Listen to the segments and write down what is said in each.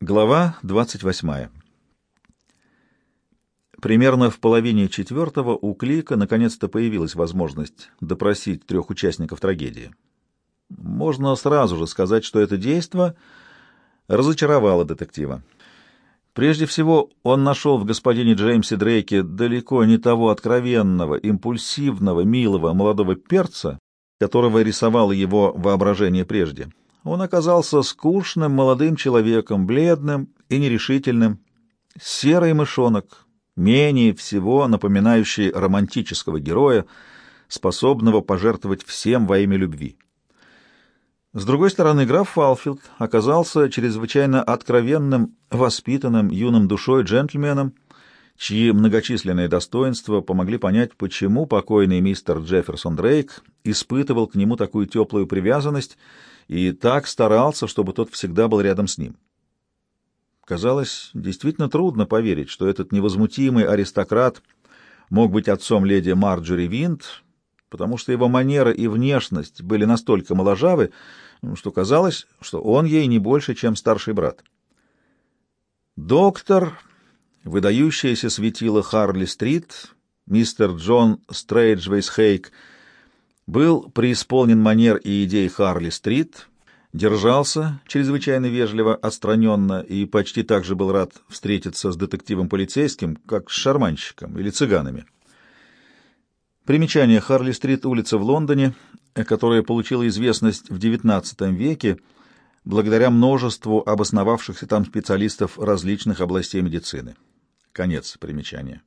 Глава 28. Примерно в половине четвертого у Клика наконец-то появилась возможность допросить трех участников трагедии. Можно сразу же сказать, что это действо разочаровало детектива. Прежде всего, он нашел в господине Джеймсе Дрейке далеко не того откровенного, импульсивного, милого молодого перца, которого рисовало его воображение прежде. Он оказался скучным молодым человеком, бледным и нерешительным, серый мышонок, менее всего напоминающий романтического героя, способного пожертвовать всем во имя любви. С другой стороны, граф Фалфилд оказался чрезвычайно откровенным, воспитанным, юным душой джентльменом, чьи многочисленные достоинства помогли понять, почему покойный мистер Джефферсон Дрейк испытывал к нему такую теплую привязанность и так старался, чтобы тот всегда был рядом с ним. Казалось, действительно трудно поверить, что этот невозмутимый аристократ мог быть отцом леди Марджори Винт, потому что его манера и внешность были настолько моложавы, что казалось, что он ей не больше, чем старший брат. Доктор, выдающееся светило Харли-стрит, мистер Джон Стрейджвейс Хейк — был преисполнен манер и идей Харли-стрит, держался чрезвычайно вежливо, отстраненно и почти так же был рад встретиться с детективом-полицейским, как с шарманщиком или цыганами. Примечание Харли-стрит — улица в Лондоне, которая получила известность в XIX веке благодаря множеству обосновавшихся там специалистов различных областей медицины. Конец примечания.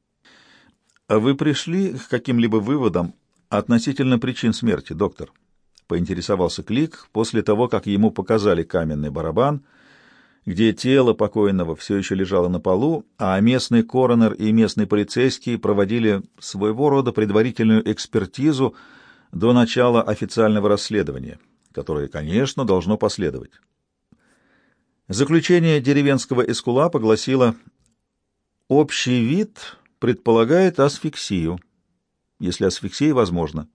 А вы пришли к каким-либо выводам «Относительно причин смерти, доктор», — поинтересовался Клик после того, как ему показали каменный барабан, где тело покойного все еще лежало на полу, а местный коронер и местный полицейский проводили своего рода предварительную экспертизу до начала официального расследования, которое, конечно, должно последовать. Заключение деревенского эскулапа гласило «Общий вид предполагает асфиксию» если асфиксия возможна.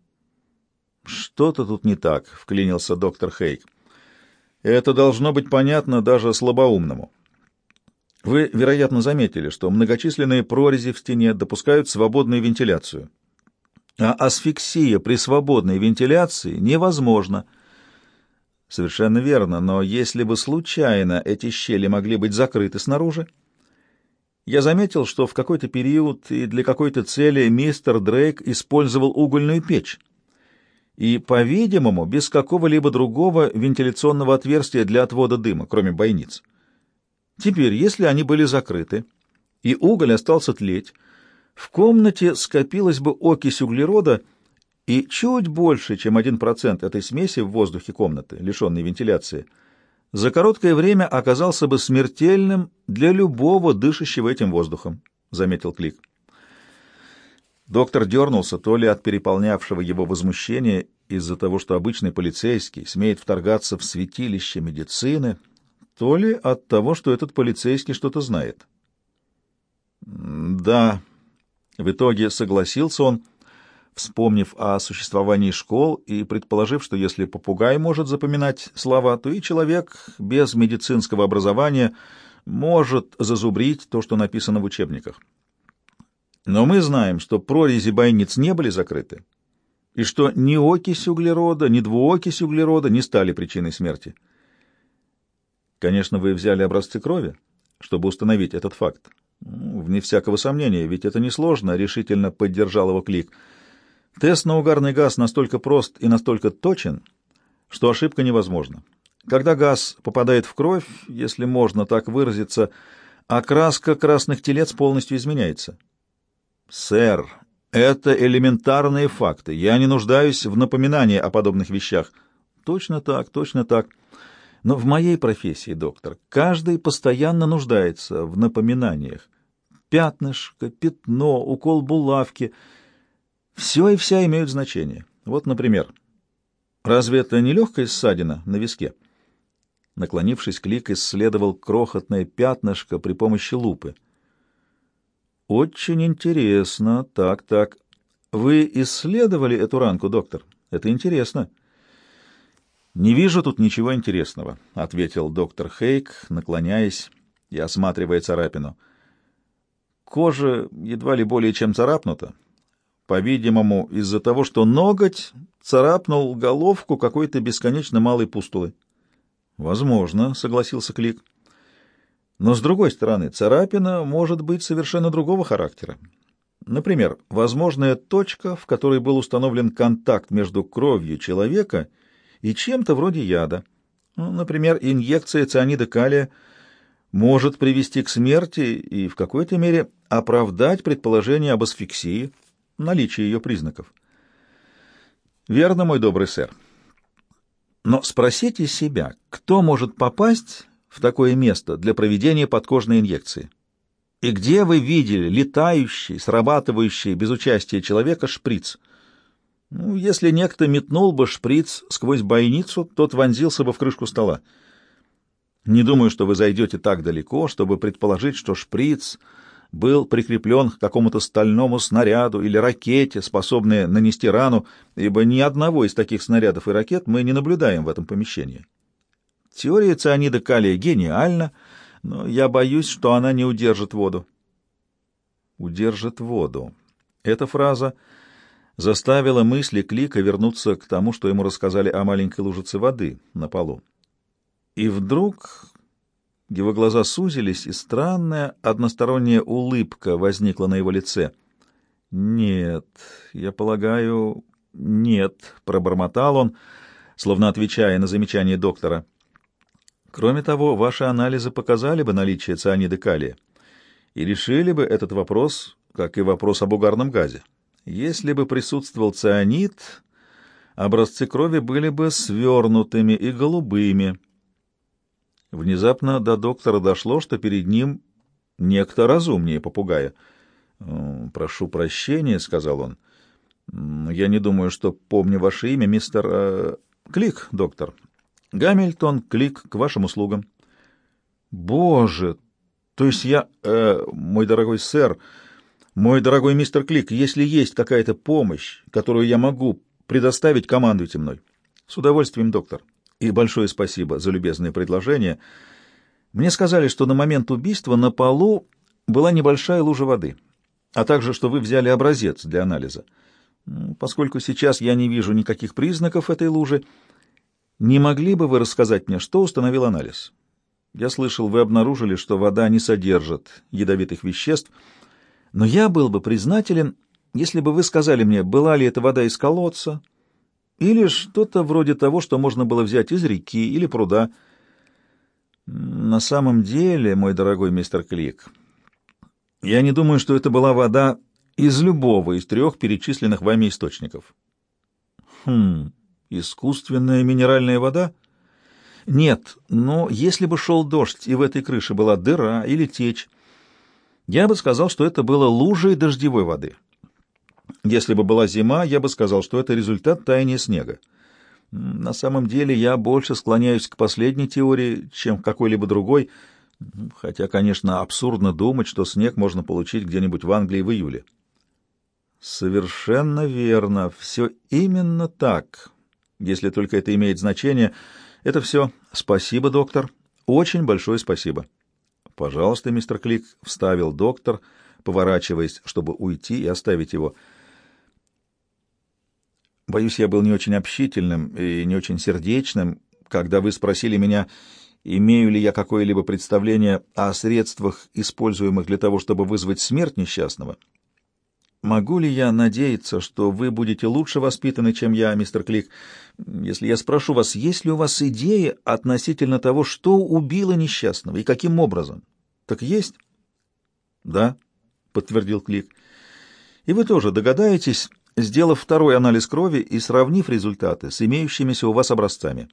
«Что-то тут не так», — вклинился доктор Хейк. «Это должно быть понятно даже слабоумному. Вы, вероятно, заметили, что многочисленные прорези в стене допускают свободную вентиляцию. А асфиксия при свободной вентиляции невозможна. Совершенно верно, но если бы случайно эти щели могли быть закрыты снаружи, я заметил, что в какой-то период и для какой-то цели мистер Дрейк использовал угольную печь. И, по-видимому, без какого-либо другого вентиляционного отверстия для отвода дыма, кроме бойниц. Теперь, если они были закрыты, и уголь остался тлеть, в комнате скопилась бы окись углерода и чуть больше, чем 1% этой смеси в воздухе комнаты, лишенной вентиляции – за короткое время оказался бы смертельным для любого дышащего этим воздухом, — заметил Клик. Доктор дернулся то ли от переполнявшего его возмущения из-за того, что обычный полицейский смеет вторгаться в святилище медицины, то ли от того, что этот полицейский что-то знает. «Да», — в итоге согласился он, — вспомнив о существовании школ и предположив, что если попугай может запоминать слова, то и человек без медицинского образования может зазубрить то, что написано в учебниках. Но мы знаем, что прорези бойниц не были закрыты, и что ни окись углерода, ни двуокись углерода не стали причиной смерти. Конечно, вы взяли образцы крови, чтобы установить этот факт. Вне всякого сомнения, ведь это несложно, — решительно поддержал его Клик — Тест на угарный газ настолько прост и настолько точен, что ошибка невозможна. Когда газ попадает в кровь, если можно так выразиться, окраска красных телец полностью изменяется. Сэр, это элементарные факты. Я не нуждаюсь в напоминании о подобных вещах. Точно так, точно так. Но в моей профессии, доктор, каждый постоянно нуждается в напоминаниях. Пятнышко, пятно, укол булавки — все и вся имеют значение. Вот, например, разве это не легкая ссадина на виске? Наклонившись, Клик исследовал крохотное пятнышко при помощи лупы. Очень интересно. Так, так. Вы исследовали эту ранку, доктор? Это интересно. Не вижу тут ничего интересного, ответил доктор Хейк, наклоняясь и осматривая царапину. Кожа едва ли более чем царапнута. По-видимому, из-за того, что ноготь царапнул головку какой-то бесконечно малой пустулы. «Возможно», — согласился Клик. «Но, с другой стороны, царапина может быть совершенно другого характера. Например, возможная точка, в которой был установлен контакт между кровью человека и чем-то вроде яда. Ну, например, инъекция цианида калия может привести к смерти и в какой-то мере оправдать предположение об асфиксии, наличии ее признаков. Верно, мой добрый сэр. Но спросите себя, кто может попасть в такое место для проведения подкожной инъекции? И где вы видели летающий, срабатывающий без участия человека шприц? Ну, если некто метнул бы шприц сквозь бойницу, тот вонзился бы в крышку стола. Не думаю, что вы зайдете так далеко, чтобы предположить, что шприц был прикреплен к какому-то стальному снаряду или ракете, способной нанести рану, ибо ни одного из таких снарядов и ракет мы не наблюдаем в этом помещении. Теория цианида калия гениальна, но я боюсь, что она не удержит воду. Удержит воду. Эта фраза заставила мысли Клика вернуться к тому, что ему рассказали о маленькой лужице воды на полу. И вдруг его глаза сузились, и странная односторонняя улыбка возникла на его лице. «Нет, я полагаю, нет», — пробормотал он, словно отвечая на замечание доктора. «Кроме того, ваши анализы показали бы наличие цианида калия и решили бы этот вопрос, как и вопрос об угарном газе. Если бы присутствовал цианид, образцы крови были бы свернутыми и голубыми». Внезапно до доктора дошло, что перед ним некто разумнее попугая. «Прошу прощения», — сказал он. «Я не думаю, что помню ваше имя, мистер... Э, Клик, доктор. Гамильтон, Клик, к вашим услугам». «Боже! То есть я... Э, мой дорогой сэр, мой дорогой мистер Клик, если есть какая-то помощь, которую я могу предоставить, командуйте мной». «С удовольствием, доктор» и большое спасибо за любезное предложение. Мне сказали, что на момент убийства на полу была небольшая лужа воды, а также, что вы взяли образец для анализа. Поскольку сейчас я не вижу никаких признаков этой лужи, не могли бы вы рассказать мне, что установил анализ? Я слышал, вы обнаружили, что вода не содержит ядовитых веществ, но я был бы признателен, если бы вы сказали мне, была ли эта вода из колодца, или что-то вроде того, что можно было взять из реки или пруда. На самом деле, мой дорогой мистер Клик, я не думаю, что это была вода из любого из трех перечисленных вами источников. Хм, искусственная минеральная вода? Нет, но если бы шел дождь, и в этой крыше была дыра или течь, я бы сказал, что это было лужей дождевой воды. Если бы была зима, я бы сказал, что это результат таяния снега. На самом деле я больше склоняюсь к последней теории, чем к какой-либо другой, хотя, конечно, абсурдно думать, что снег можно получить где-нибудь в Англии в июле. Совершенно верно. Все именно так. Если только это имеет значение. Это все. Спасибо, доктор. Очень большое спасибо. Пожалуйста, мистер Клик, вставил доктор, поворачиваясь, чтобы уйти и оставить его. Боюсь, я был не очень общительным и не очень сердечным, когда вы спросили меня, имею ли я какое-либо представление о средствах, используемых для того, чтобы вызвать смерть несчастного. Могу ли я надеяться, что вы будете лучше воспитаны, чем я, мистер Клик, если я спрошу вас, есть ли у вас идеи относительно того, что убило несчастного и каким образом? Так есть? Да, подтвердил Клик. И вы тоже догадаетесь, сделав второй анализ крови и сравнив результаты с имеющимися у вас образцами.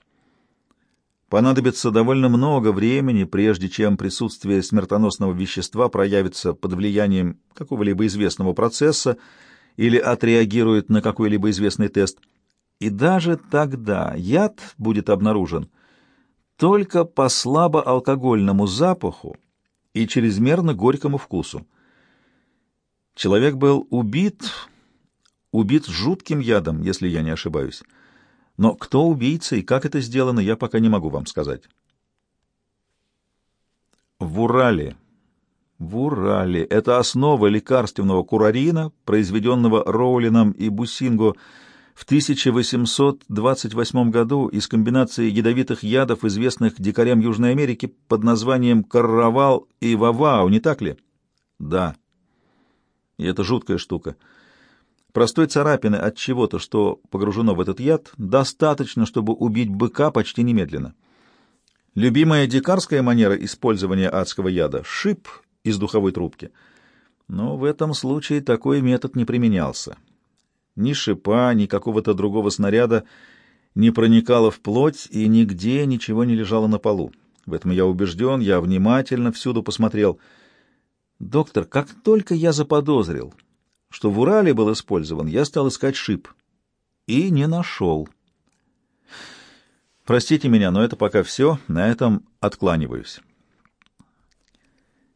Понадобится довольно много времени, прежде чем присутствие смертоносного вещества проявится под влиянием какого-либо известного процесса или отреагирует на какой-либо известный тест. И даже тогда яд будет обнаружен только по слабоалкогольному запаху и чрезмерно горькому вкусу. Человек был убит убит жутким ядом, если я не ошибаюсь. Но кто убийца и как это сделано, я пока не могу вам сказать. В Урале. В Урале. Это основа лекарственного курарина, произведенного Роулином и Бусинго в 1828 году из комбинации ядовитых ядов, известных дикарям Южной Америки под названием карравал и вавау, не так ли? Да. И это жуткая штука. Простой царапины от чего-то, что погружено в этот яд, достаточно, чтобы убить быка почти немедленно. Любимая дикарская манера использования адского яда — шип из духовой трубки. Но в этом случае такой метод не применялся. Ни шипа, ни какого-то другого снаряда не проникало в плоть, и нигде ничего не лежало на полу. В этом я убежден, я внимательно всюду посмотрел. Доктор, как только я заподозрил, что в Урале был использован, я стал искать шип. И не нашел. Простите меня, но это пока все. На этом откланиваюсь.